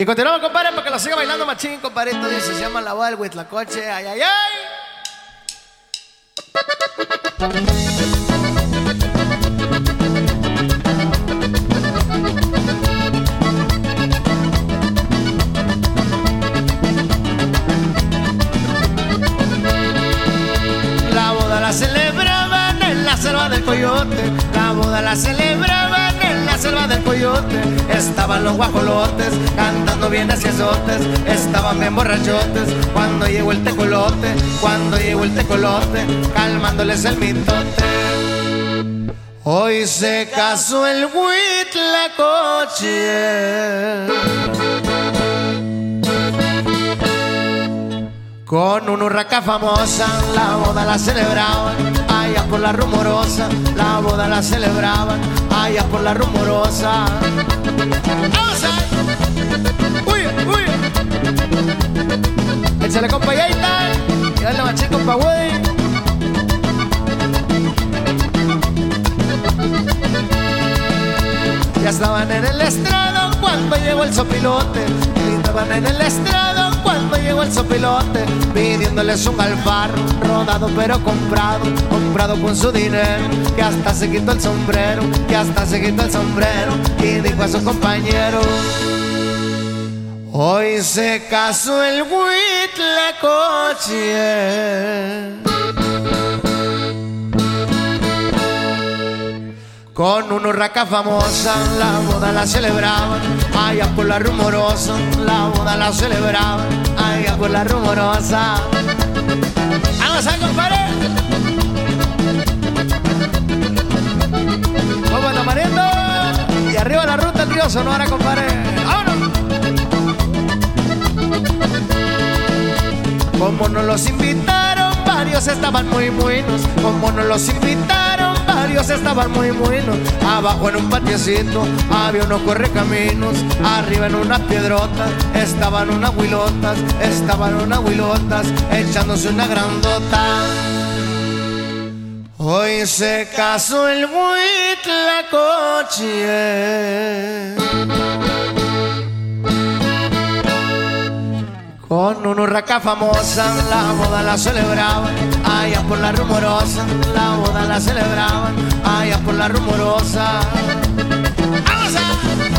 Y continuamos, compadre, para que lo siga bailando machín, compadre. Esto dice, se llama La Voz del Huitlacoche. ¡Ay, ay, ay! La boda la celebraban en la selva del coyote. La boda la celebraban coyote. Estaban los guajolotes cantando bien azotes. Estaban bien borrachotes cuando llegó el tecolote. Cuando llegó el tecolote, calmándoles el mitote. Hoy se casó el huitlacoche Con una urraca famosa, la boda la celebraban, por la rumorosa, la boda la celebraban, allá por la rumorosa. ¡Vamos a! ¡Uy, uy! Échale compa y ahí está, y dale machín compa güey. Ya estaban en el estrado cuando llegó el sopilote. Estaban en el estrado llegó el sopilote. Pidiéndoles un alfar rodado pero comprado. Comprado con su dinero. Que hasta se quitó el sombrero. Que hasta se quitó el sombrero. Y dijo a su compañero. Hoy se casó el huitlacoche. Con una urraca famosa, la boda la celebraban, allá por la rumorosa, la boda la celebraban, allá por la rumorosa. ¡Vamos a compadre! ¡Vamos la mariendo! Y arriba la ruta el río Sonora, compadre. ¡Vámonos! Como nos los invitaron, varios estaban muy buenos. Como nos los invitaron, estaban muy buenos. Abajo en un patiecito había unos correcaminos. Arriba en unas piedrotas estaban unas huilotas. Estaban unas huilotas echándose una grandota. Hoy se casó el huitlacoche. Con una urraca famosa, la boda la celebraban, allá por la rumorosa, la boda la celebraban, allá por la rumorosa. ¡Vamos!